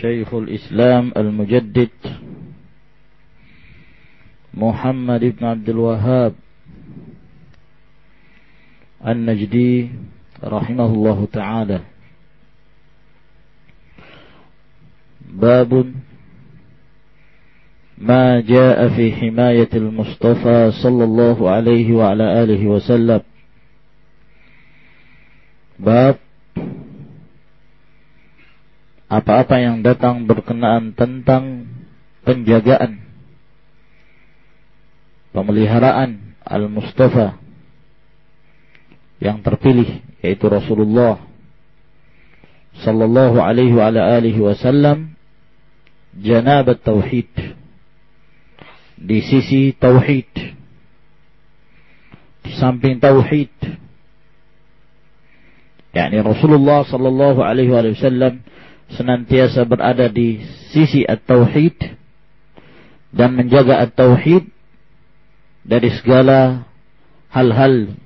شيخ الإسلام المجدد محمد بن عبد الوهاب النجدي رحمه الله تعالى. باب ما جاء في حماية المصطفى صلى الله عليه وعلى آله وسلم. باب apa-apa yang datang berkenaan tentang penjagaan pemeliharaan al-Mustafa yang terpilih yaitu Rasulullah sallallahu alaihi wa alihi wasallam janabat tauhid di sisi tauhid di samping tauhid yakni Rasulullah sallallahu alaihi wasallam senantiasa berada di sisi at-tauhid dan menjaga at-tauhid dari segala hal-hal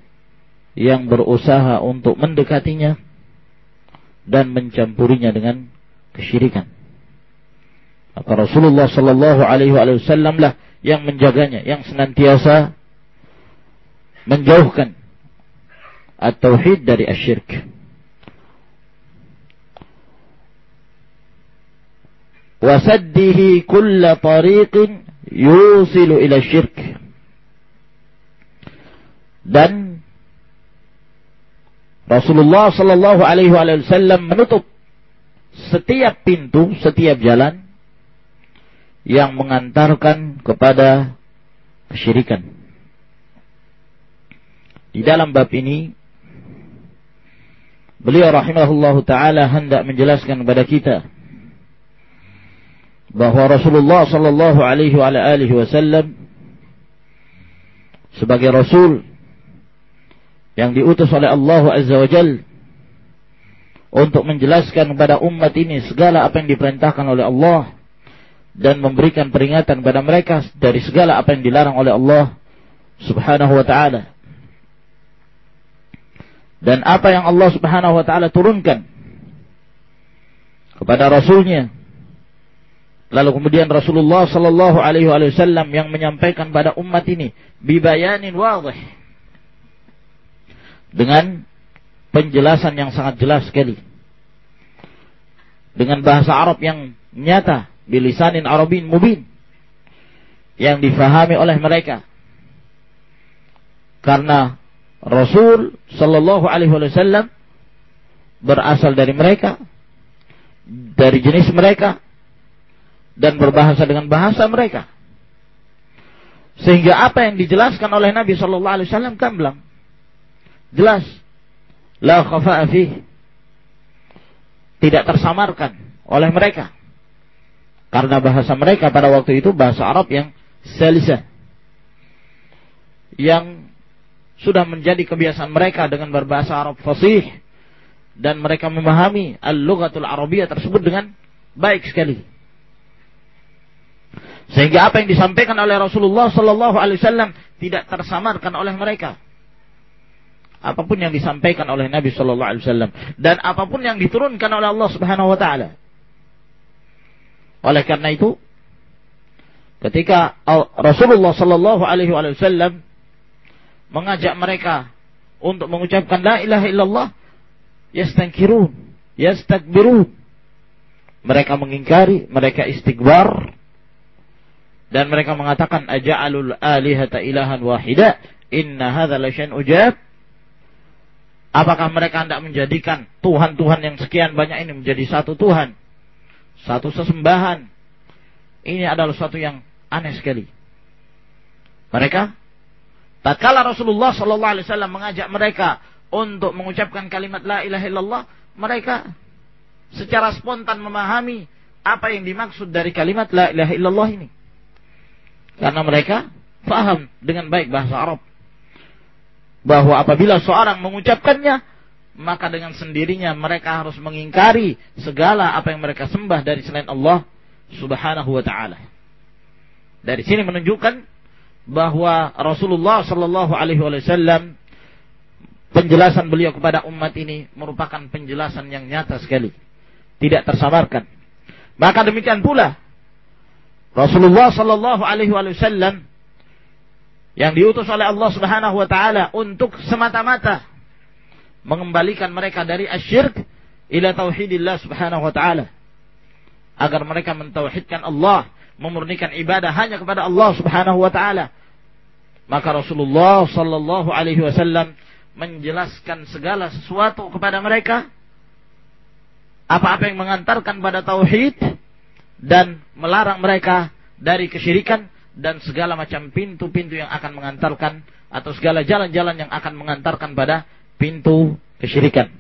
yang berusaha untuk mendekatinya dan mencampurinya dengan kesyirikan. Maka Rasulullah sallallahu alaihi wasallam lah yang menjaganya, yang senantiasa menjauhkan at-tauhid dari asyirk. وسده كل طريق يوصل إلى الشرك dan Rasulullah Shallallahu Alaihi Wasallam menutup setiap pintu, setiap jalan yang mengantarkan kepada kesyirikan. Di dalam bab ini, beliau rahimahullahu taala hendak menjelaskan kepada kita bahwa Rasulullah sallallahu alaihi wasallam sebagai rasul yang diutus oleh Allah Azza wa untuk menjelaskan kepada umat ini segala apa yang diperintahkan oleh Allah dan memberikan peringatan kepada mereka dari segala apa yang dilarang oleh Allah Subhanahu wa taala. Dan apa yang Allah Subhanahu wa taala turunkan kepada rasulnya Lalu kemudian Rasulullah Sallallahu Alaihi Wasallam yang menyampaikan pada umat ini bibayanin wadih. Dengan penjelasan yang sangat jelas sekali. Dengan bahasa Arab yang nyata bilisanin Arabin mubin yang difahami oleh mereka. Karena Rasul Sallallahu Alaihi Wasallam berasal dari mereka dari jenis mereka dan berbahasa dengan bahasa mereka. Sehingga apa yang dijelaskan oleh Nabi Shallallahu Alaihi Wasallam gamblang, jelas, la khafa'a tidak tersamarkan oleh mereka, karena bahasa mereka pada waktu itu bahasa Arab yang selisa, yang sudah menjadi kebiasaan mereka dengan berbahasa Arab fasih dan mereka memahami al-lughatul Arabiyah tersebut dengan baik sekali. Sehingga apa yang disampaikan oleh Rasulullah Sallallahu Alaihi Wasallam tidak tersamarkan oleh mereka. Apa pun yang disampaikan oleh Nabi Sallallahu Alaihi Wasallam dan apa pun yang diturunkan oleh Allah Subhanahu Wa Taala. Oleh karena itu, ketika Rasulullah Sallallahu Alaihi Wasallam mengajak mereka untuk mengucapkan La ilaha illallah, yastankirun, yastakbirun. Mereka mengingkari, mereka istighbar dan mereka mengatakan aja'alul alihata ilahan wahida inna hadza la ujab Apakah mereka hendak menjadikan Tuhan-Tuhan yang sekian banyak ini menjadi satu Tuhan? Satu sesembahan. Ini adalah sesuatu yang aneh sekali. Mereka, tatkala Rasulullah Sallallahu Alaihi Wasallam mengajak mereka untuk mengucapkan kalimat La ilaha illallah, mereka secara spontan memahami apa yang dimaksud dari kalimat La ilaha illallah ini. Karena mereka faham dengan baik bahasa Arab bahwa apabila seorang mengucapkannya maka dengan sendirinya mereka harus mengingkari segala apa yang mereka sembah dari selain Allah Subhanahu wa taala. Dari sini menunjukkan bahwa Rasulullah Shallallahu alaihi wasallam penjelasan beliau kepada umat ini merupakan penjelasan yang nyata sekali, tidak tersamarkan. Maka demikian pula Rasulullah Shallallahu alaihi wasallam yang diutus oleh Allah Subhanahu wa taala untuk semata-mata mengembalikan mereka dari asyirk ila tauhidillah Subhanahu wa taala. Agar mereka mentauhidkan Allah memurnikan ibadah hanya kepada Allah Subhanahu wa taala. Maka Rasulullah sallallahu alaihi wasallam menjelaskan segala sesuatu kepada mereka. Apa-apa yang mengantarkan pada tauhid dan melarang mereka dari kesyirikan dan segala macam pintu-pintu yang akan mengantarkan atau segala jalan-jalan yang akan mengantarkan pada pintu kesyirikan.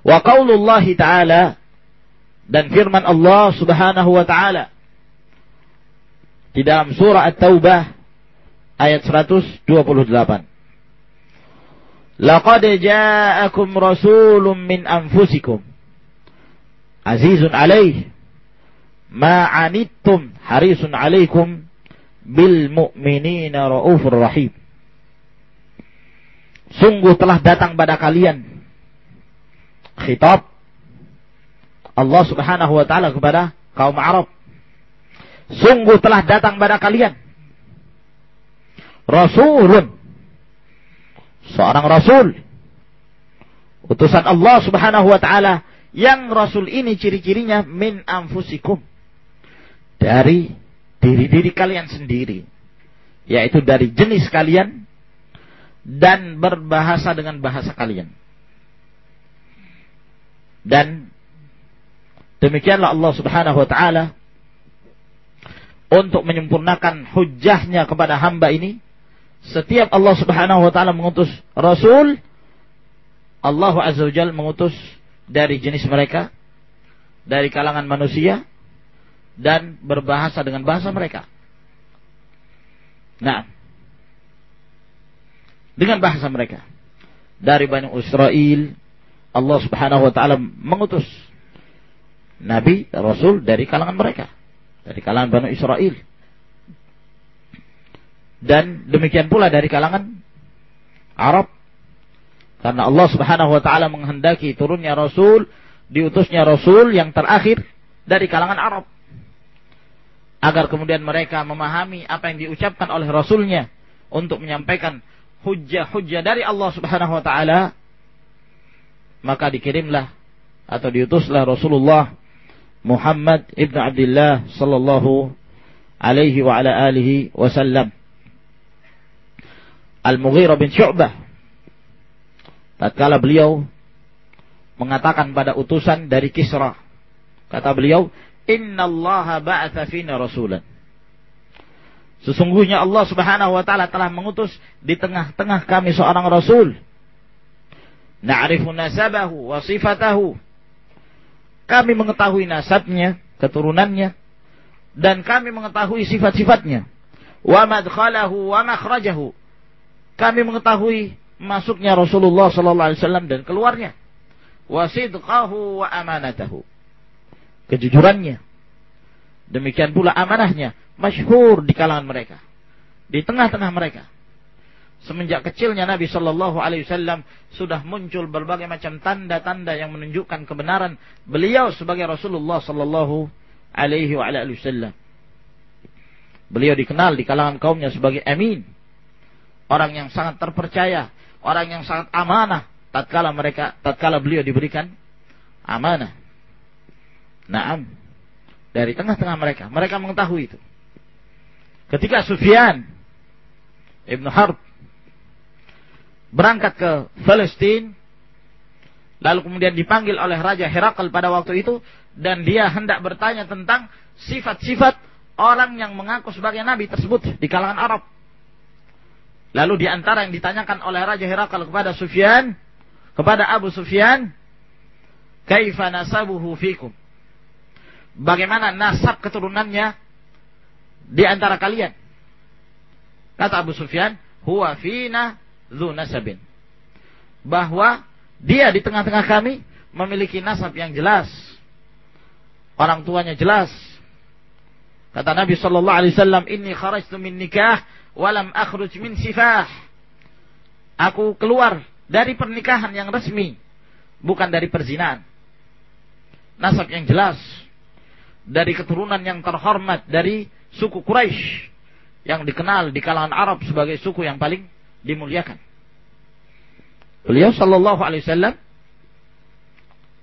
Wa qaulullah ta'ala dan firman Allah Subhanahu wa taala di dalam surah At-Taubah ayat 128. Laqad ja'akum rasulun min anfusikum azizun alaihi ma anittum harisun alaikum bil mu'minina raufur rahim. Sungguh telah datang pada kalian khitab Allah Subhanahu wa taala kepada kaum Arab. Sungguh telah datang pada kalian rasulun seorang rasul utusan Allah Subhanahu wa taala yang rasul ini ciri-cirinya min anfusikum dari diri-diri kalian sendiri. Yaitu dari jenis kalian dan berbahasa dengan bahasa kalian. Dan demikianlah Allah Subhanahu wa taala untuk menyempurnakan hujahnya kepada hamba ini setiap Allah Subhanahu wa taala mengutus rasul Allah Azza wa mengutus dari jenis mereka dari kalangan manusia dan berbahasa dengan bahasa mereka. Nah, dengan bahasa mereka. Dari Bani Israel, Allah Subhanahu wa taala mengutus nabi, rasul dari kalangan mereka, dari kalangan Bani Israel. Dan demikian pula dari kalangan Arab. Karena Allah Subhanahu wa taala menghendaki turunnya rasul, diutusnya rasul yang terakhir dari kalangan Arab agar kemudian mereka memahami apa yang diucapkan oleh Rasulnya untuk menyampaikan hujah-hujah dari Allah Subhanahu wa taala maka dikirimlah atau diutuslah Rasulullah Muhammad ibn Abdullah sallallahu alaihi wa ala alihi wasallam. Al-Mughirah bin Syu'bah tatkala beliau mengatakan pada utusan dari Kisra kata beliau Inna Allah ba'atha fina rasulan. Sesungguhnya Allah subhanahu wa ta'ala telah mengutus di tengah-tengah kami seorang rasul. Na'rifu nasabahu wa sifatahu. Kami mengetahui nasabnya, keturunannya. Dan kami mengetahui sifat-sifatnya. Wa madkhalahu wa makhrajahu. Kami mengetahui masuknya Rasulullah sallallahu alaihi wasallam dan keluarnya. Wa sidqahu wa amanatahu kejujurannya. Demikian pula amanahnya, masyhur di kalangan mereka. Di tengah-tengah mereka. Semenjak kecilnya Nabi Shallallahu Alaihi Wasallam sudah muncul berbagai macam tanda-tanda yang menunjukkan kebenaran beliau sebagai Rasulullah Shallallahu Alaihi Wasallam. Beliau dikenal di kalangan kaumnya sebagai amin, orang yang sangat terpercaya, orang yang sangat amanah. Tatkala mereka, tatkala beliau diberikan amanah. Naam. Dari tengah-tengah mereka. Mereka mengetahui itu. Ketika Sufyan Ibn Harb berangkat ke Palestina lalu kemudian dipanggil oleh Raja Herakl pada waktu itu dan dia hendak bertanya tentang sifat-sifat orang yang mengaku sebagai nabi tersebut di kalangan Arab. Lalu di antara yang ditanyakan oleh Raja Herakl kepada Sufyan, kepada Abu Sufyan, "Kaifa nasabuhu fikum?" Bagaimana nasab keturunannya di antara kalian? Kata Abu Sufyan, "Huwa fina dzu nasabin." Bahwa dia di tengah-tengah kami memiliki nasab yang jelas. Orang tuanya jelas. Kata Nabi sallallahu alaihi wasallam, "Inni kharajtu min nikah walam akhruj min sifah. Aku keluar dari pernikahan yang resmi, bukan dari perzinahan. Nasab yang jelas dari keturunan yang terhormat dari suku Quraisy yang dikenal di kalangan Arab sebagai suku yang paling dimuliakan. Beliau sallallahu alaihi wasallam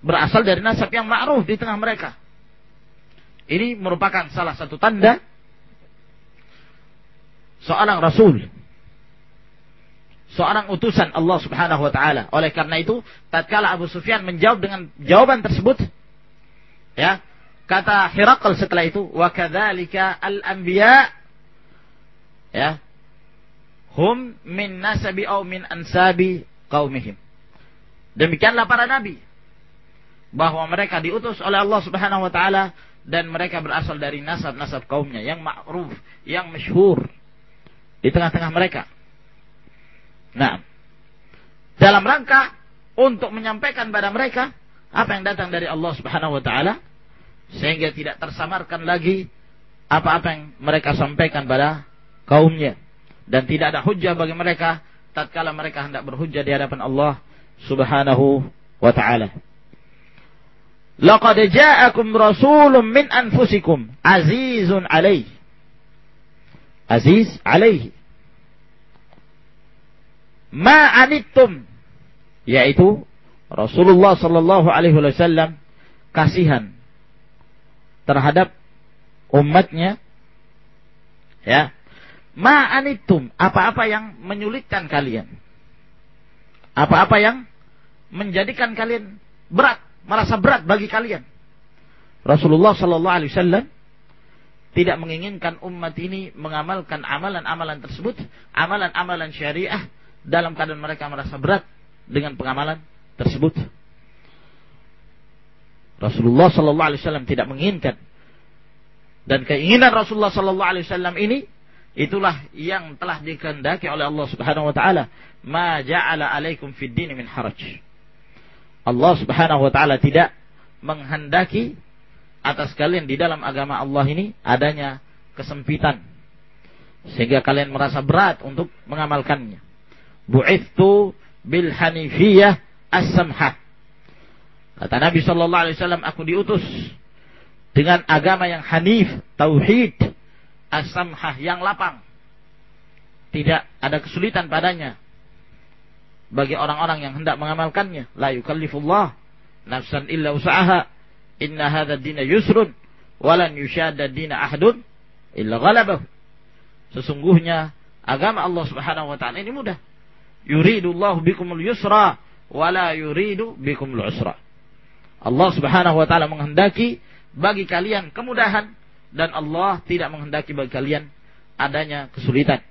berasal dari nasab yang ma'ruf di tengah mereka. Ini merupakan salah satu tanda seorang rasul seorang utusan Allah Subhanahu wa taala. Oleh karena itu, tatkala Abu Sufyan menjawab dengan jawaban tersebut, ya, kata Hirakal setelah itu, wa kadzalika al-anbiya ya, hum min nasabi au min ansabi qaumihim. Demikianlah para nabi bahwa mereka diutus oleh Allah Subhanahu wa taala dan mereka berasal dari nasab-nasab kaumnya yang ma'ruf, yang masyhur di tengah-tengah mereka. Nah, dalam rangka untuk menyampaikan pada mereka apa yang datang dari Allah Subhanahu wa taala sehingga tidak tersamarkan lagi apa-apa yang mereka sampaikan pada kaumnya. Dan tidak ada hujah bagi mereka tatkala mereka hendak berhujjah di hadapan Allah Subhanahu wa taala. Laqad ja'akum rasulun min anfusikum azizun alaihi aziz alaihi ma anittum yaitu Rasulullah sallallahu alaihi wasallam kasihan terhadap umatnya ya. Ma anittum apa-apa yang menyulitkan kalian. Apa-apa yang menjadikan kalian berat merasa berat bagi kalian. Rasulullah sallallahu alaihi wasallam tidak menginginkan umat ini mengamalkan amalan-amalan tersebut, amalan-amalan syariah dalam keadaan mereka merasa berat dengan pengamalan tersebut. Rasulullah sallallahu alaihi wasallam tidak menginginkan dan keinginan Rasulullah sallallahu alaihi wasallam ini itulah yang telah dikehendaki oleh Allah Subhanahu wa taala, "Ma ja'ala 'alaikum fid min haraj." Allah Subhanahu wa taala tidak menghendaki atas kalian di dalam agama Allah ini adanya kesempitan sehingga kalian merasa berat untuk mengamalkannya. Bu'ithu bil hanifiyah as-samhah. Kata Nabi sallallahu alaihi wasallam, aku diutus dengan agama yang hanif, tauhid, as-samhah yang lapang. Tidak ada kesulitan padanya bagi orang-orang yang hendak mengamalkannya. La yukallifullah nafsan illa usaha Inna hadha dina yusrun walan yushadda dina ahadun illa ghalabahu. Sesungguhnya agama Allah Subhanahu wa taala ini mudah. Yuridullahu bikumul yusra wala yuridu bikumul usra. Allah Subhanahu wa taala menghendaki bagi kalian kemudahan dan Allah tidak menghendaki bagi kalian adanya kesulitan.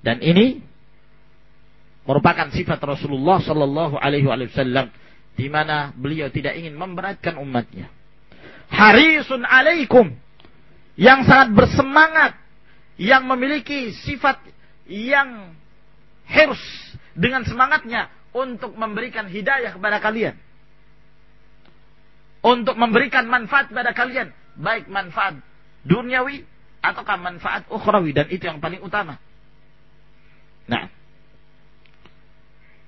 Dan ini merupakan sifat Rasulullah sallallahu alaihi wasallam di mana beliau tidak ingin memberatkan umatnya. Harisun alaikum yang sangat bersemangat yang memiliki sifat yang hirs dengan semangatnya untuk memberikan hidayah kepada kalian. Untuk memberikan manfaat kepada kalian. Baik manfaat duniawi ataukah manfaat ukhrawi. Dan itu yang paling utama. Nah.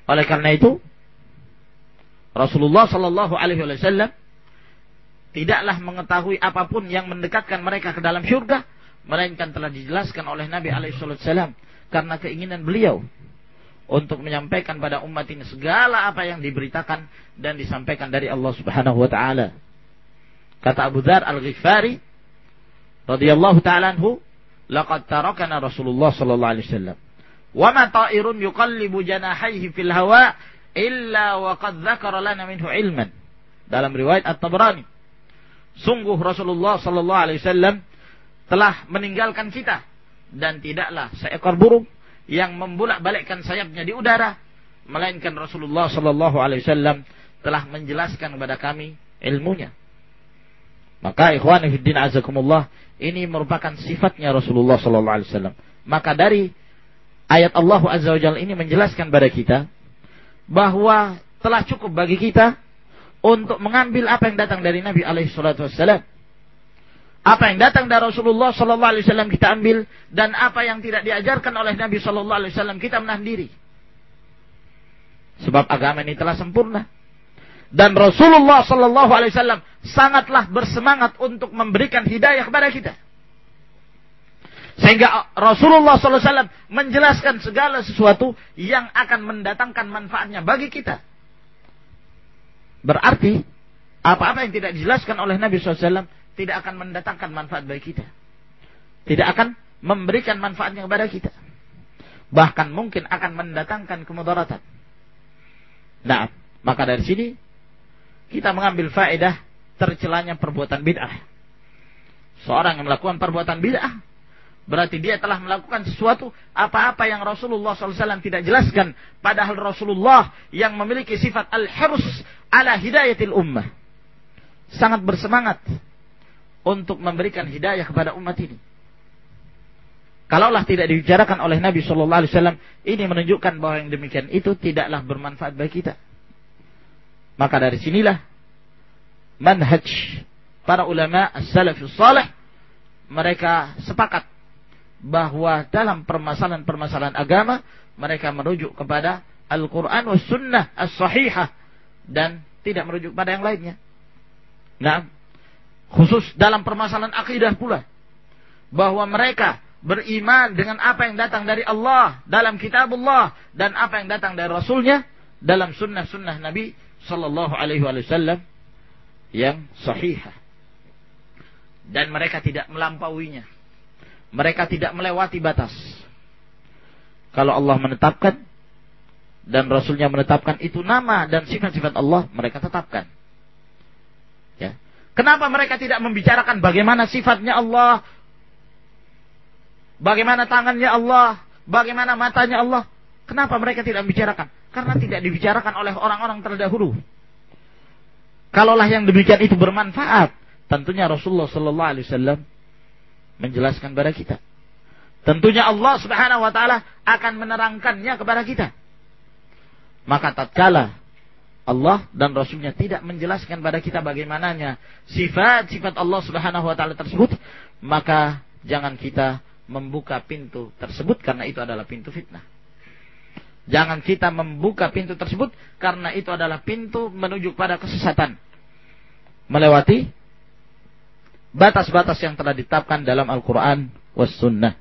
Oleh karena itu, Rasulullah Shallallahu Alaihi Wasallam tidaklah mengetahui apa pun yang mendekatkan mereka ke dalam syurga, melainkan telah dijelaskan oleh Nabi Alaihi Wasallam karena keinginan beliau untuk menyampaikan pada umat ini segala apa yang diberitakan dan disampaikan dari Allah Subhanahu Wa Taala. Kata Abu Dhar Al-Ghifari radhiyallahu taala anhu, "Laqad tarakana Rasulullah sallallahu alaihi wasallam wa ma ta'irun yuqallibu janahaihi fil hawa illa wa qad dzakara lana minhu ilman." Dalam riwayat At-Tabrani. Sungguh Rasulullah sallallahu alaihi wasallam telah meninggalkan kita dan tidaklah seekor burung yang membulak-balikkan sayapnya di udara melainkan Rasulullah sallallahu alaihi wasallam telah menjelaskan kepada kami ilmunya. Maka ikhwan fiddin azakumullah ini merupakan sifatnya Rasulullah sallallahu alaihi wasallam. Maka dari ayat Allah azza wajalla ini menjelaskan kepada kita bahwa telah cukup bagi kita untuk mengambil apa yang datang dari Nabi alaihi salatu wasallam. Apa yang datang dari Rasulullah sallallahu alaihi wasallam kita ambil dan apa yang tidak diajarkan oleh Nabi sallallahu alaihi wasallam kita menahan diri. Sebab agama ini telah sempurna. Dan Rasulullah Sallallahu Alaihi Wasallam sangatlah bersemangat untuk memberikan hidayah kepada kita. Sehingga Rasulullah Wasallam menjelaskan segala sesuatu yang akan mendatangkan manfaatnya bagi kita. Berarti apa-apa yang tidak dijelaskan oleh Nabi SAW tidak akan mendatangkan manfaat bagi kita. Tidak akan memberikan manfaatnya kepada kita. Bahkan mungkin akan mendatangkan kemudaratan. Nah, maka dari sini kita mengambil faedah tercelanya perbuatan bid'ah. Seorang yang melakukan perbuatan bid'ah berarti dia telah melakukan sesuatu apa-apa yang Rasulullah SAW tidak jelaskan. Padahal Rasulullah yang memiliki sifat al-hirs ala hidayatil ummah. Sangat bersemangat untuk memberikan hidayah kepada umat ini. Kalaulah tidak dibicarakan oleh Nabi Shallallahu Alaihi Wasallam, ini menunjukkan bahwa yang demikian itu tidaklah bermanfaat bagi kita. Maka dari sinilah manhaj para ulama as-salafus salih mereka sepakat bahwa dalam permasalahan-permasalahan agama mereka merujuk kepada Al-Quran was sunnah as-sahihah dan tidak merujuk pada yang lainnya. Nah, khusus dalam permasalahan akidah pula. Bahwa mereka beriman dengan apa yang datang dari Allah dalam kitabullah dan apa yang datang dari Rasulnya dalam sunnah-sunnah Nabi Sallallahu Alaihi Wasallam yang sahih. Dan mereka tidak melampauinya. Mereka tidak melewati batas. Kalau Allah menetapkan dan Rasulnya menetapkan itu nama dan sifat-sifat Allah mereka tetapkan kenapa mereka tidak membicarakan bagaimana sifatnya Allah Bagaimana tangannya Allah? Bagaimana matanya Allah? Kenapa mereka tidak membicarakan? Karena tidak dibicarakan oleh orang-orang terdahulu. Kalaulah yang demikian itu bermanfaat, tentunya Rasulullah Sallallahu Alaihi Wasallam menjelaskan kepada kita. Tentunya Allah Subhanahu Wa Taala akan menerangkannya kepada kita. Maka tatkala Allah dan Rasulnya tidak menjelaskan kepada kita bagaimananya sifat-sifat Allah Subhanahu Wa Taala tersebut, maka jangan kita membuka pintu tersebut karena itu adalah pintu fitnah. Jangan kita membuka pintu tersebut karena itu adalah pintu menuju pada kesesatan. Melewati batas-batas yang telah ditetapkan dalam Al-Quran was sunnah.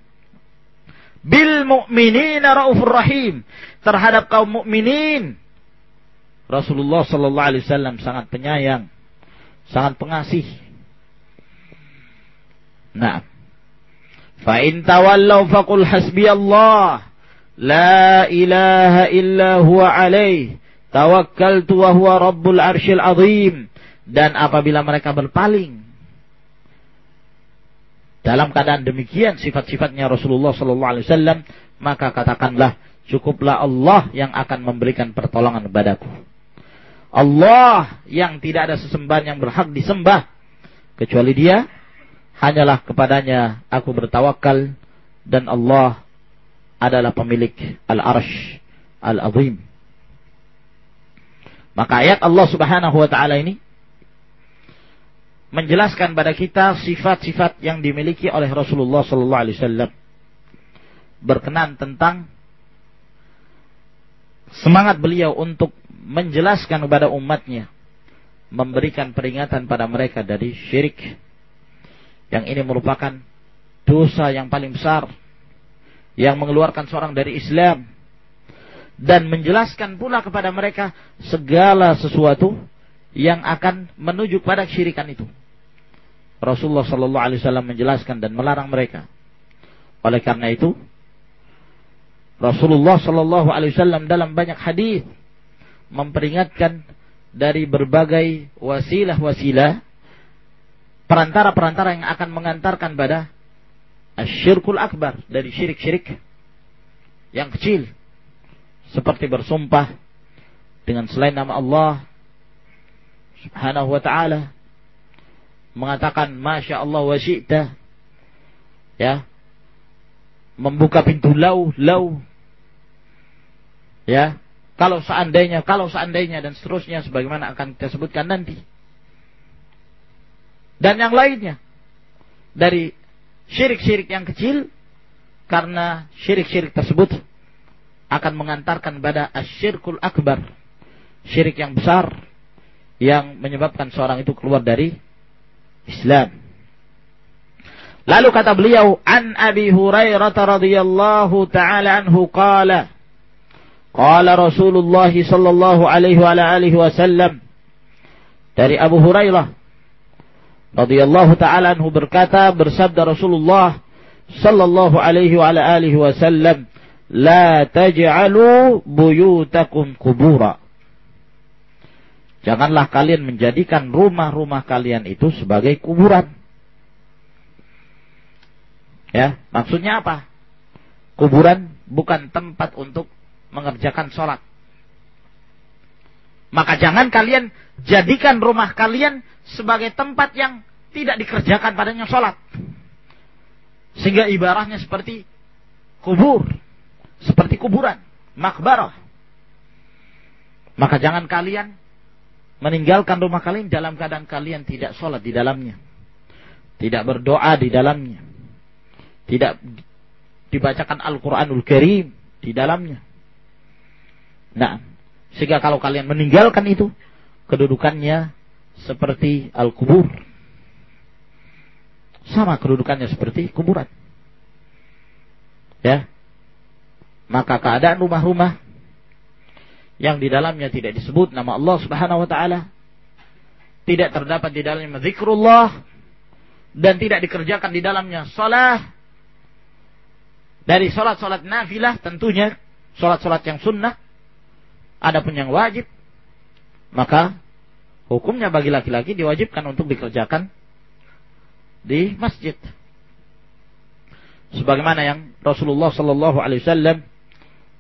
Bil mu'minina raufur rahim. Terhadap kaum mukminin Rasulullah Sallallahu Alaihi Wasallam sangat penyayang, sangat pengasih. Nah, fa'in tawallau fakul hasbi Allah, la ilaha illa huwa alaih, tawakkaltu wa huwa rabbul arshil azim. Dan apabila mereka berpaling, dalam keadaan demikian sifat-sifatnya Rasulullah Sallallahu Alaihi Wasallam, maka katakanlah cukuplah Allah yang akan memberikan pertolongan kepadaku. Allah yang tidak ada sesembahan yang berhak disembah kecuali Dia hanyalah kepadanya aku bertawakal dan Allah adalah pemilik al-arsh al-azim. Maka ayat Allah subhanahu wa ta'ala ini menjelaskan pada kita sifat-sifat yang dimiliki oleh Rasulullah sallallahu alaihi wasallam berkenan tentang semangat beliau untuk menjelaskan kepada umatnya memberikan peringatan pada mereka dari syirik yang ini merupakan dosa yang paling besar yang mengeluarkan seorang dari Islam dan menjelaskan pula kepada mereka segala sesuatu yang akan menuju pada kesyirikan itu. Rasulullah Sallallahu Alaihi Wasallam menjelaskan dan melarang mereka. Oleh karena itu, Rasulullah Sallallahu Alaihi Wasallam dalam banyak hadis memperingatkan dari berbagai wasilah-wasilah perantara-perantara yang akan mengantarkan pada asyirkul akbar dari syirik-syirik yang kecil. Seperti bersumpah dengan selain nama Allah Subhanahu wa taala mengatakan masya Allah wa syi'ta. Ya. Membuka pintu lau lau. Ya kalau seandainya kalau seandainya dan seterusnya sebagaimana akan kita sebutkan nanti. Dan yang lainnya. Dari syirik-syirik yang kecil karena syirik-syirik tersebut akan mengantarkan pada asyirkul akbar. Syirik yang besar yang menyebabkan seorang itu keluar dari Islam. Lalu kata beliau, An Abi Hurairah radhiyallahu taala anhu qala Qala Rasulullah sallallahu alaihi wa alihi wasallam dari Abu Hurairah radhiyallahu taala anhu berkata bersabda Rasulullah sallallahu alaihi wa alihi wasallam la taj'alu buyutakum kubura Janganlah kalian menjadikan rumah-rumah kalian itu sebagai kuburan. Ya, maksudnya apa? Kuburan bukan tempat untuk mengerjakan sholat. Maka jangan kalian jadikan rumah kalian sebagai tempat yang tidak dikerjakan padanya sholat. Sehingga ibaratnya seperti kubur. Seperti kuburan. Makbarah. Maka jangan kalian meninggalkan rumah kalian dalam keadaan kalian tidak sholat di dalamnya. Tidak berdoa di dalamnya. Tidak dibacakan Al-Quranul Karim di dalamnya. Nah, sehingga kalau kalian meninggalkan itu, kedudukannya seperti Al-Kubur. Sama kedudukannya seperti kuburan. Ya. Maka keadaan rumah-rumah yang di dalamnya tidak disebut nama Allah Subhanahu wa taala, tidak terdapat di dalamnya zikrullah dan tidak dikerjakan di dalamnya salah dari salat-salat nafilah tentunya salat-salat yang sunnah adapun yang wajib maka hukumnya bagi laki-laki diwajibkan untuk dikerjakan di masjid sebagaimana yang Rasulullah sallallahu alaihi wasallam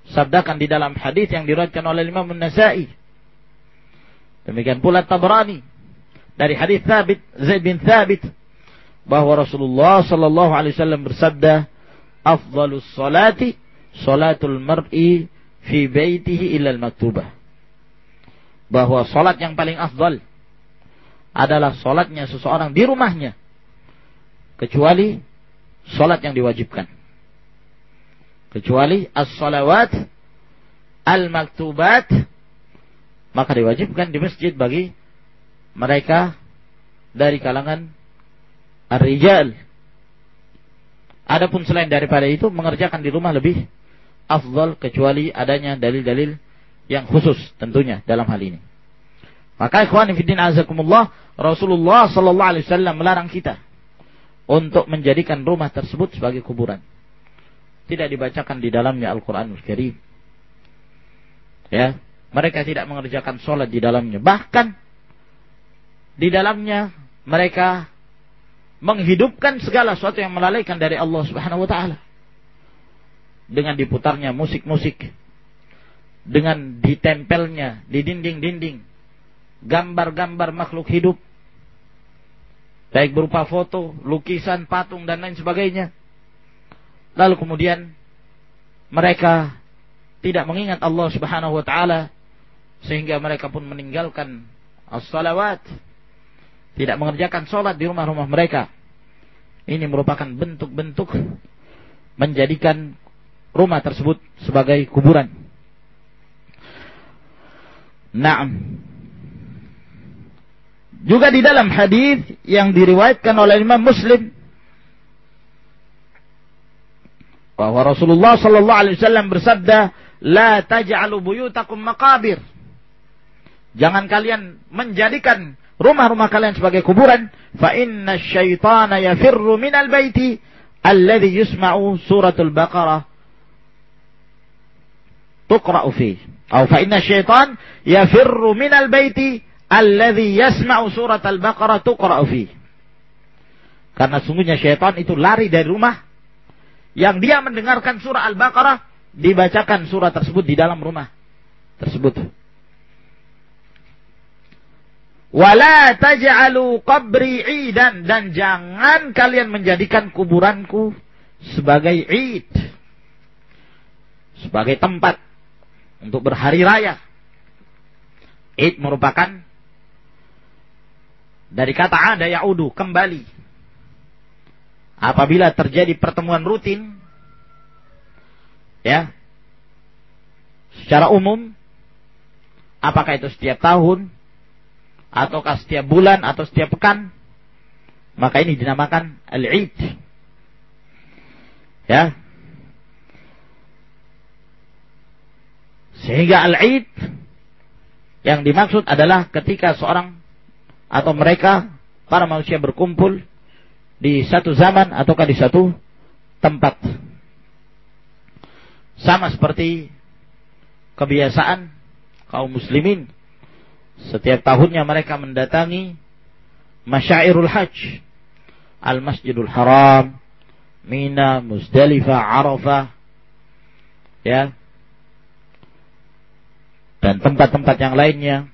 sabdakan di dalam hadis yang diriwayatkan oleh Imam An-Nasa'i. Demikian pula Tabrani dari hadis Thabit Zaid bin Thabit bahwa Rasulullah sallallahu alaihi wasallam bersabda, "Afdhalus salati salatul mar'i fi baitihi illa al-maktubah." Bahwa salat yang paling afdal adalah salatnya seseorang di rumahnya kecuali salat yang diwajibkan kecuali as-salawat al-maktubat maka diwajibkan di masjid bagi mereka dari kalangan ar-rijal. Adapun selain daripada itu mengerjakan di rumah lebih afdal kecuali adanya dalil-dalil yang khusus tentunya dalam hal ini. Maka ikhwan fillah azakumullah Rasulullah sallallahu alaihi wasallam melarang kita untuk menjadikan rumah tersebut sebagai kuburan tidak dibacakan di dalamnya Al-Quranul Karim. Ya, mereka tidak mengerjakan sholat di dalamnya. Bahkan di dalamnya mereka menghidupkan segala sesuatu yang melalaikan dari Allah Subhanahu wa taala. Dengan diputarnya musik-musik, dengan ditempelnya di dinding-dinding gambar-gambar makhluk hidup baik berupa foto, lukisan, patung dan lain sebagainya. Lalu kemudian mereka tidak mengingat Allah Subhanahu wa taala sehingga mereka pun meninggalkan as-salawat tidak mengerjakan sholat di rumah-rumah mereka. Ini merupakan bentuk-bentuk menjadikan rumah tersebut sebagai kuburan. Naam. Juga di dalam hadis yang diriwayatkan oleh Imam Muslim bahwa Rasulullah sallallahu alaihi wasallam bersabda, "La taj'alu buyutakum maqabir." Jangan kalian menjadikan rumah-rumah kalian sebagai kuburan, fa inna syaitana yafirru minal baiti alladhi yusma'u suratul Baqarah tuqra'u fi. Atau fa inna syaitan yafirru minal baiti alladhi yasma'u suratul Baqarah tuqra'u fi. Karena sungguhnya syaitan itu lari dari rumah yang dia mendengarkan surah Al-Baqarah dibacakan surah tersebut di dalam rumah tersebut. Wala taj'alu qabri idan dan jangan kalian menjadikan kuburanku sebagai id. Sebagai tempat untuk berhari raya. Id merupakan dari kata ada yaudu kembali. Apabila terjadi pertemuan rutin ya secara umum apakah itu setiap tahun ataukah setiap bulan atau setiap pekan maka ini dinamakan al-id ya sehingga al-id yang dimaksud adalah ketika seorang atau mereka para manusia berkumpul di satu zaman ataukah di satu tempat sama seperti kebiasaan kaum muslimin setiap tahunnya mereka mendatangi masyairul hajj. Al-Masjidul Haram, Mina, Muzdalifah, Arafah. Ya. Dan tempat-tempat yang lainnya.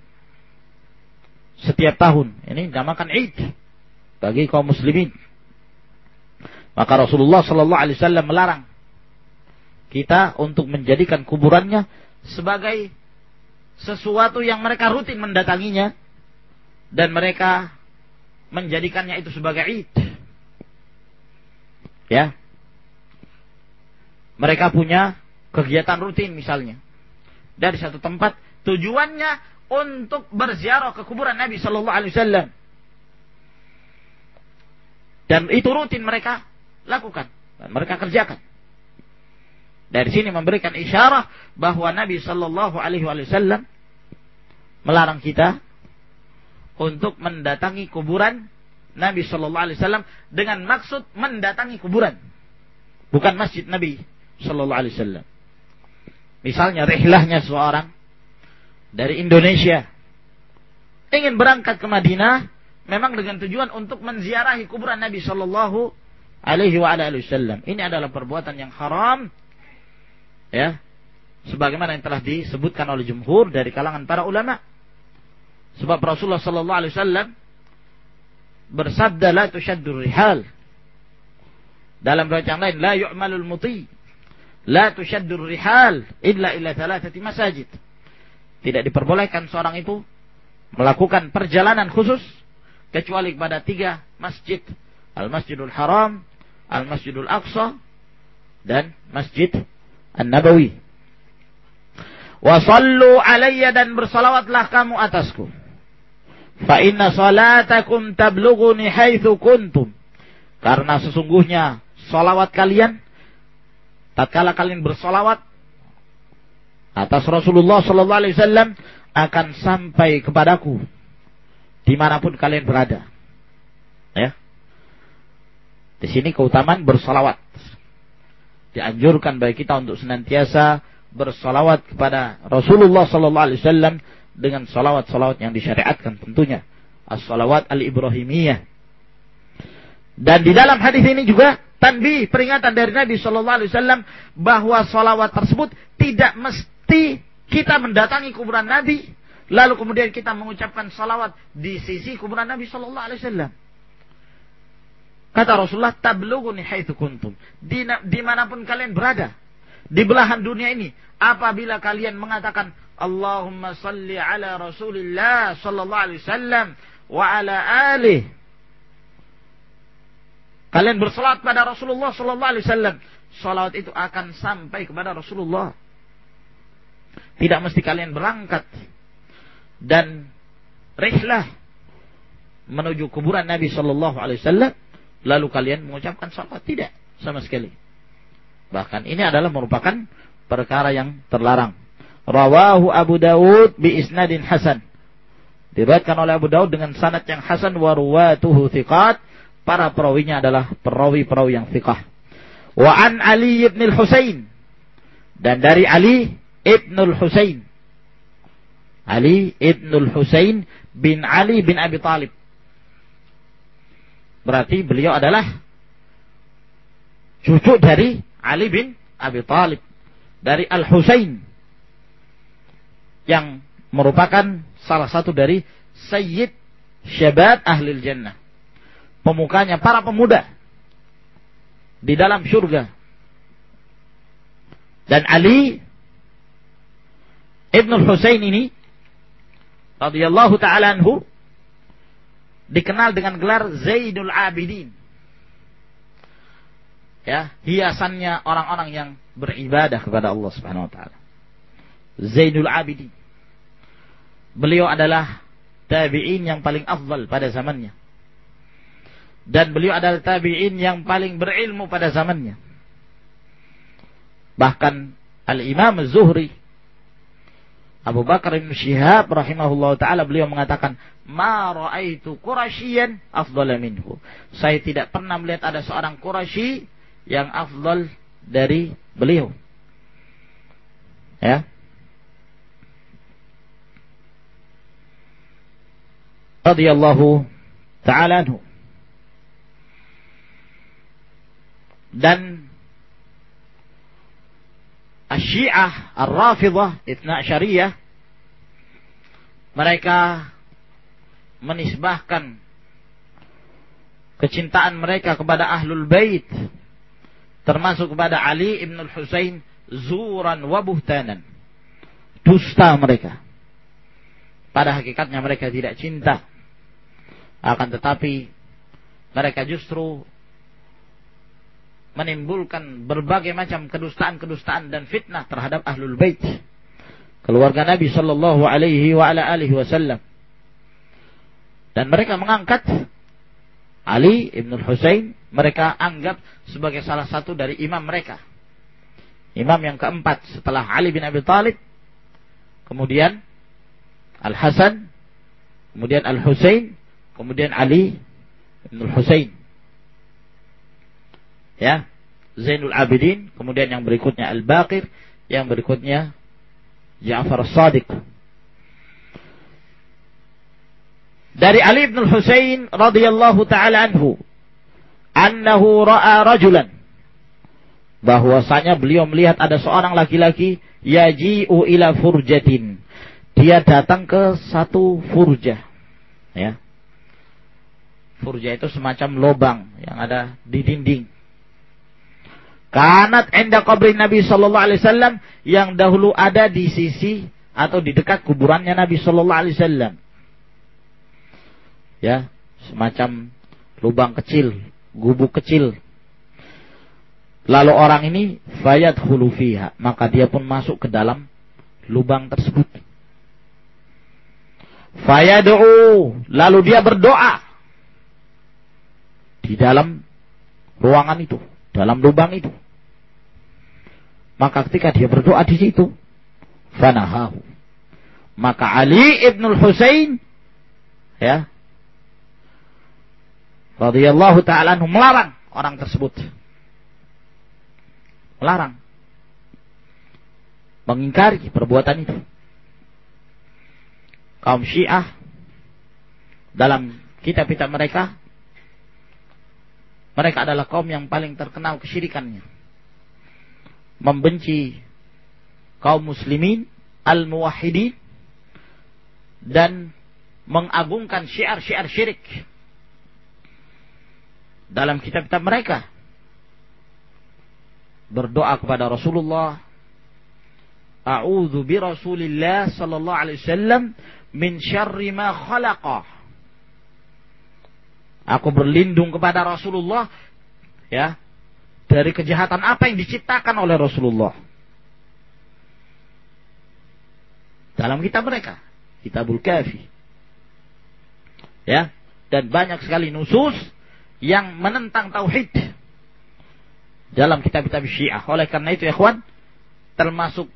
Setiap tahun. Ini dinamakan Id. Bagi kaum muslimin. Maka Rasulullah Sallallahu Alaihi Wasallam melarang kita untuk menjadikan kuburannya sebagai sesuatu yang mereka rutin mendatanginya dan mereka menjadikannya itu sebagai id. Ya. Mereka punya kegiatan rutin misalnya. Dari satu tempat tujuannya untuk berziarah ke kuburan Nabi Shallallahu alaihi wasallam. Dan itu rutin mereka lakukan dan mereka kerjakan. Dari sini memberikan isyarat bahwa Nabi Shallallahu Alaihi Wasallam melarang kita untuk mendatangi kuburan Nabi Shallallahu Alaihi Wasallam dengan maksud mendatangi kuburan, bukan masjid Nabi Shallallahu Alaihi Wasallam. Misalnya rihlahnya seorang dari Indonesia ingin berangkat ke Madinah, memang dengan tujuan untuk menziarahi kuburan Nabi Shallallahu Alaihi Wasallam. Ini adalah perbuatan yang haram ya sebagaimana yang telah disebutkan oleh jumhur dari kalangan para ulama. Sebab Rasulullah sallallahu alaihi wasallam bersabda la rihal. Dalam riwayat yang lain la yu'malul muti la tushaddur rihal illa illa thalathati masajid tidak diperbolehkan seorang itu melakukan perjalanan khusus kecuali kepada tiga masjid Al-Masjidul Haram, Al-Masjidul Aqsa dan Masjid An-Nabawi. Wasallu alayya dan bersalawatlah kamu atasku. Fa inna salatakum tablughuni haitsu kuntum. Karena sesungguhnya salawat kalian tatkala kalian bersalawat atas Rasulullah sallallahu alaihi wasallam akan sampai kepadaku di mana pun kalian berada. Ya. Di sini keutamaan bersalawat dianjurkan bagi kita untuk senantiasa bersolawat kepada Rasulullah Sallallahu Alaihi Wasallam dengan solawat-solawat yang disyariatkan tentunya as-solawat al-ibrahimiyah dan di dalam hadis ini juga tanbih peringatan dari Nabi Shallallahu Alaihi Wasallam bahwa solawat tersebut tidak mesti kita mendatangi kuburan Nabi lalu kemudian kita mengucapkan solawat di sisi kuburan Nabi Shallallahu Alaihi Wasallam Kata Rasulullah, tablughuni haitsu kuntum. Di mana pun kalian berada. Di belahan dunia ini. Apabila kalian mengatakan, Allahumma salli ala Rasulillah sallallahu alaihi wasallam wa ala alih. Kalian bersolat pada Rasulullah sallallahu alaihi wasallam. Salat itu akan sampai kepada Rasulullah. Tidak mesti kalian berangkat dan rihlah menuju kuburan Nabi sallallahu alaihi wasallam lalu kalian mengucapkan salat tidak sama sekali. Bahkan ini adalah merupakan perkara yang terlarang. Rawahu Abu Dawud bi isnadin hasan. Diriwayatkan oleh Abu Daud dengan sanad yang hasan wa ruwatuhu thiqat. Para perawinya adalah perawi-perawi yang thiqah. Wa an Ali ibn al-Husain. Dan dari Ali ibn al-Husain. Ali ibn al-Husain bin Ali bin Abi Talib. Berarti beliau adalah cucu dari Ali bin Abi Talib. Dari Al-Husain. Yang merupakan salah satu dari Sayyid Syabab Ahlil Jannah. Pemukanya para pemuda di dalam surga. Dan Ali Ibn Husain ini radhiyallahu taala anhu dikenal dengan gelar Zainul Abidin. Ya, hiasannya orang-orang yang beribadah kepada Allah Subhanahu wa taala. Zainul Abidin. Beliau adalah tabi'in yang paling afdal pada zamannya. Dan beliau adalah tabi'in yang paling berilmu pada zamannya. Bahkan Al-Imam Zuhri Abu Bakar bin Syihab rahimahullah taala beliau mengatakan ma raaitu Quraisyan afdala minhu. Saya tidak pernah melihat ada seorang Quraisy yang afdal dari beliau. Ya. radhiyallahu taala anhu. Dan Asyiah Ar-Rafidah Itna Syariah mereka menisbahkan kecintaan mereka kepada Ahlul Bait termasuk kepada Ali ibn al-Husain zuran wa buhtanan. Dusta mereka. Pada hakikatnya mereka tidak cinta. Akan tetapi mereka justru menimbulkan berbagai macam kedustaan-kedustaan dan fitnah terhadap ahlul bait. Keluarga Nabi Shallallahu Alaihi Wasallam. Dan mereka mengangkat Ali ibn Husain mereka anggap sebagai salah satu dari imam mereka. Imam yang keempat setelah Ali bin Abi Thalib kemudian Al Hasan kemudian Al Husain kemudian Ali bin Husain. Ya, Zainul Abidin, kemudian yang berikutnya Al-Baqir, yang berikutnya Ja'far As-Sadiq. Dari Ali bin Husain radhiyallahu taala anhu, annahu ra'a rajulan bahwasanya beliau melihat ada seorang laki-laki yaji'u ila furjatin. Dia datang ke satu furjah. Ya. Furja itu semacam lubang yang ada di dinding. Kanat enda kubri Nabi Shallallahu Alaihi Wasallam yang dahulu ada di sisi atau di dekat kuburannya Nabi Shallallahu Alaihi Wasallam. Ya, semacam lubang kecil, gubuk kecil. Lalu orang ini fayat hulufiha, maka dia pun masuk ke dalam lubang tersebut. Fayad'u, lalu dia berdoa di dalam ruangan itu, dalam lubang itu. Maka ketika dia berdoa di situ, fanahahu. Maka Ali ibnul Husain ya radhiyallahu taala melarang orang tersebut. Melarang. Mengingkari perbuatan itu. Kaum Syiah dalam kitab-kitab mereka mereka adalah kaum yang paling terkenal kesyirikannya. Membenci kaum muslimin, al-muwahhidin, dan mengagungkan syiar-syiar syirik. Dalam kitab-kitab mereka. Berdoa kepada Rasulullah. A'udhu bi Rasulillah sallallahu alaihi wasallam min syarri ma khalaqah Aku berlindung kepada Rasulullah ya dari kejahatan apa yang diciptakan oleh Rasulullah. Dalam kitab mereka, Kitabul Kafi. Ya, dan banyak sekali nusus yang menentang tauhid dalam kitab-kitab Syiah. Oleh karena itu, kawan, termasuk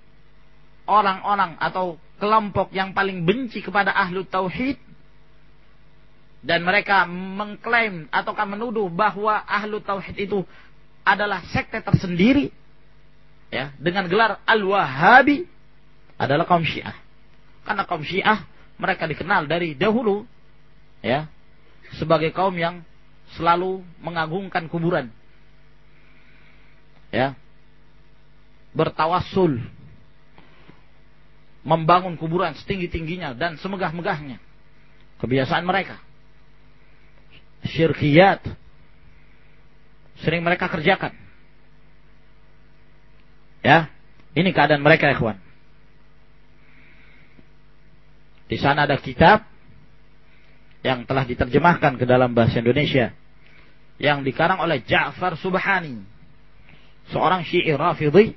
orang-orang atau kelompok yang paling benci kepada ahlu tauhid dan mereka mengklaim ataukah menuduh bahwa ahlu tauhid itu adalah sekte tersendiri ya dengan gelar al-wahabi adalah kaum syiah. Karena kaum syiah mereka dikenal dari dahulu ya sebagai kaum yang selalu mengagungkan kuburan ya bertawassul membangun kuburan setinggi-tingginya dan semegah-megahnya. Kebiasaan mereka syirkiyat sering mereka kerjakan. Ya, ini keadaan mereka, kawan. Di sana ada kitab yang telah diterjemahkan ke dalam bahasa Indonesia yang dikarang oleh Ja'far Subhani, seorang Syi'i Rafidhi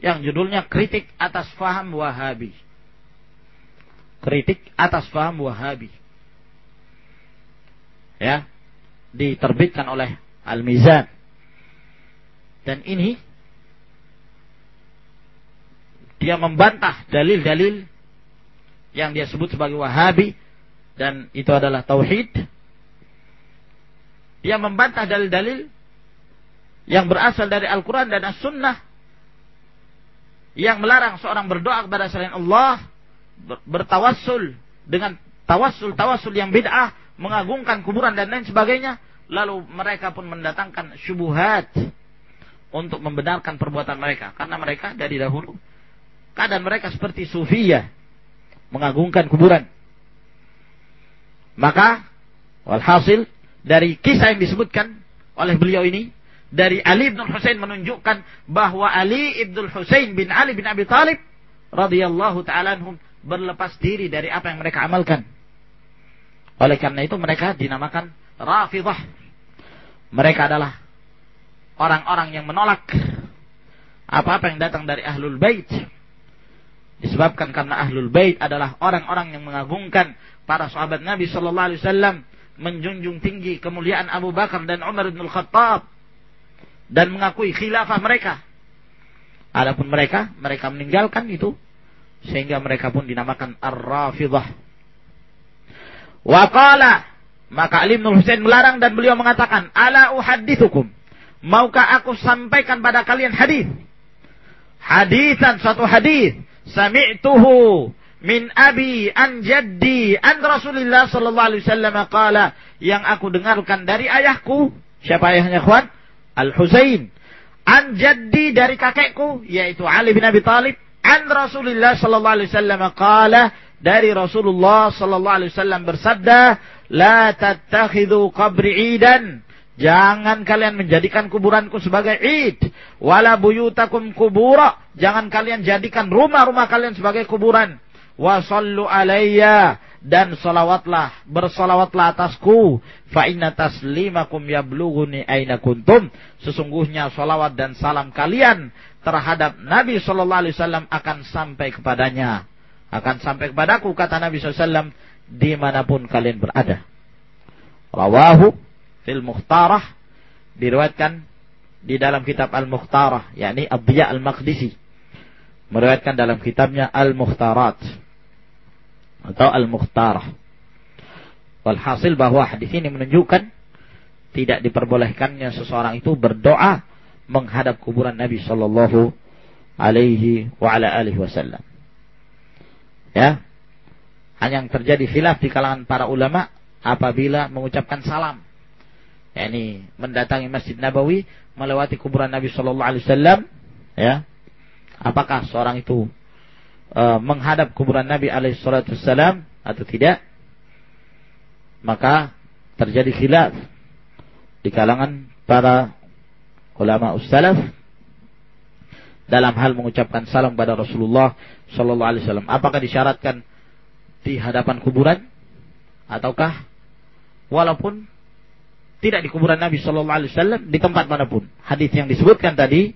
yang judulnya Kritik atas Faham Wahabi. Kritik atas Faham Wahabi ya diterbitkan oleh Al-Mizan. Dan ini dia membantah dalil-dalil yang dia sebut sebagai Wahabi dan itu adalah tauhid. Dia membantah dalil-dalil yang berasal dari Al-Quran dan As-Sunnah yang melarang seorang berdoa kepada selain Allah bertawassul dengan tawassul-tawassul yang bid'ah mengagungkan kuburan dan lain sebagainya, lalu mereka pun mendatangkan syubuhat untuk membenarkan perbuatan mereka karena mereka dari dahulu keadaan mereka seperti sufia mengagungkan kuburan. Maka walhasil dari kisah yang disebutkan oleh beliau ini dari Ali bin Husain menunjukkan bahwa Ali ibn Husain bin Ali bin Abi Talib radhiyallahu taala berlepas diri dari apa yang mereka amalkan. Oleh karena itu mereka dinamakan Rafidah. Mereka adalah orang-orang yang menolak apa-apa yang datang dari Ahlul Bait. Disebabkan karena Ahlul Bait adalah orang-orang yang mengagungkan para sahabat Nabi sallallahu alaihi wasallam, menjunjung tinggi kemuliaan Abu Bakar dan Umar bin Khattab dan mengakui khilafah mereka. Adapun mereka, mereka meninggalkan itu sehingga mereka pun dinamakan Ar-Rafidah. Waqala maka Ali bin Husain melarang dan beliau mengatakan, "Ala uhaddithukum." Maukah aku sampaikan pada kalian hadis? Hadisan suatu hadis, sami'tuhu min abi an jaddi an Rasulullah sallallahu alaihi wasallam qala yang aku dengarkan dari ayahku siapa ayahnya kawan Al Husain an jaddi dari kakekku yaitu Ali bin Abi Talib an Rasulullah sallallahu alaihi wasallam qala dari Rasulullah sallallahu alaihi wasallam bersabda, "La tattakhidhu qabri 'idan." Jangan kalian menjadikan kuburanku sebagai id. Wala buyutakum kubura. Jangan kalian jadikan rumah-rumah kalian sebagai kuburan. Wa sallu alayya. Dan salawatlah. Bersalawatlah atasku. Fa inna taslimakum yablughuni aina kuntum. Sesungguhnya salawat dan salam kalian terhadap Nabi Sallallahu Alaihi Wasallam akan sampai kepadanya akan sampai kepadaku kata Nabi SAW di mana pun kalian berada. Rawahu fil Mukhtarah diriwayatkan di dalam kitab Al-Mukhtarah yakni Abdiya Al-Maqdisi meriwayatkan dalam kitabnya Al-Mukhtarat atau Al-Mukhtarah. Walhasil bahwa hadis ini menunjukkan tidak diperbolehkannya seseorang itu berdoa menghadap kuburan Nabi sallallahu alaihi wasallam. Ya. Hanya yang terjadi khilaf di kalangan para ulama apabila mengucapkan salam. Ya, ini mendatangi Masjid Nabawi melewati kuburan Nabi Shallallahu Alaihi Wasallam, ya, apakah seorang itu uh, menghadap kuburan Nabi Alaihi Wasallam atau tidak? Maka terjadi khilaf di kalangan para ulama ussalaf dalam hal mengucapkan salam pada Rasulullah Shallallahu Alaihi Wasallam. Apakah disyaratkan di hadapan kuburan ataukah walaupun tidak di kuburan Nabi Shallallahu Alaihi Wasallam di tempat mana pun. Hadis yang disebutkan tadi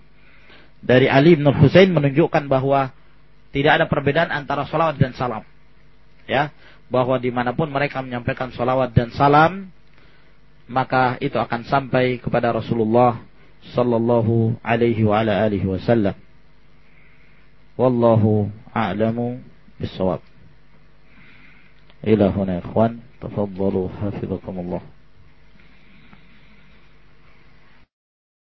dari Ali bin Husain menunjukkan bahwa tidak ada perbedaan antara salawat dan salam. Ya, bahwa di mana pun mereka menyampaikan salawat dan salam, maka itu akan sampai kepada Rasulullah Sallallahu Alaihi Wasallam. Wallahu a'lamu بالصواب. إلى هنا يا إخوان تفضلوا حفظكم الله.